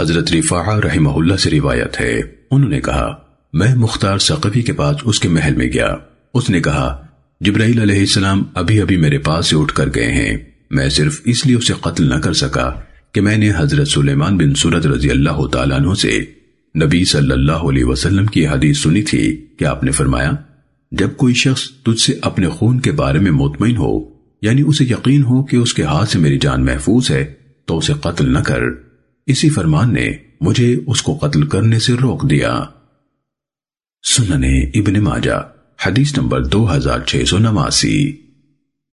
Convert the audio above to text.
حضرت رفاعہ رحمہ اللہ سے روایت ہے۔ انہوں نے کہا، میں مختار سقفی کے پاس اس کے محل میں گیا۔ اس نے کہا، جبرائیل علیہ السلام ابھی ابھی میرے پاس سے اٹھ کر گئے ہیں۔ میں صرف اس لیے اسے قتل نہ کر سکا کہ میں نے حضرت سلیمان بن سورت رضی اللہ تعالیٰ عنہ سے نبی صلی اللہ علیہ وسلم کی حدیث سنی تھی۔ کہ آپ نے فرمایا، جب کوئی شخص تجھ سے اپنے خون کے بارے میں مطمئن ہو یعنی اسے یقین ہو کہ اس کے ہاتھ سے میری جان محفوظ ہے، تو اسے قتل نہ کر۔ اسی فرمان نے مجھے اس کو قتل کرنے سے روک دیا۔ سننے ابن ماجہ، حدیث نمبر دو ہزار چھ سو نواسی۔